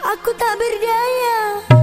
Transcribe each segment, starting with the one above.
Aku tak berdaya.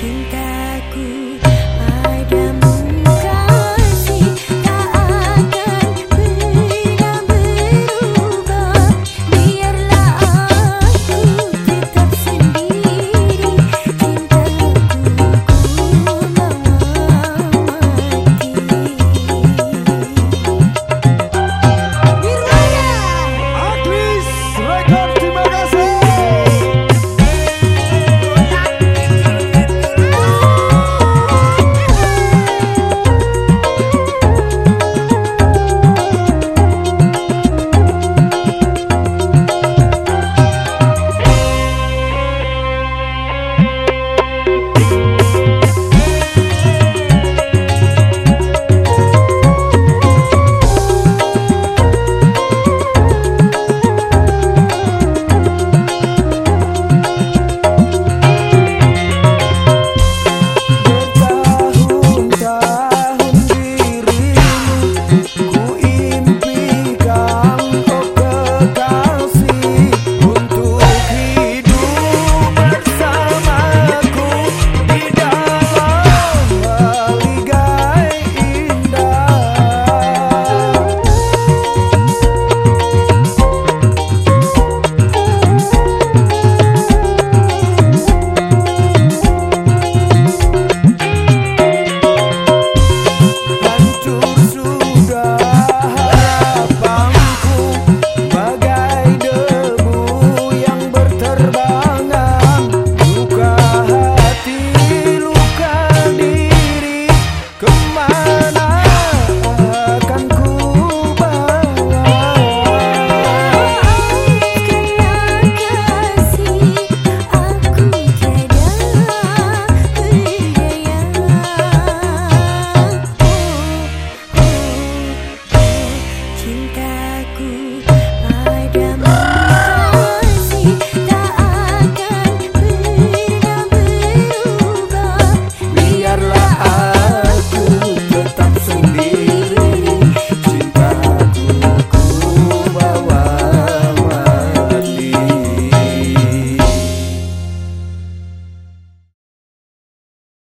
情感。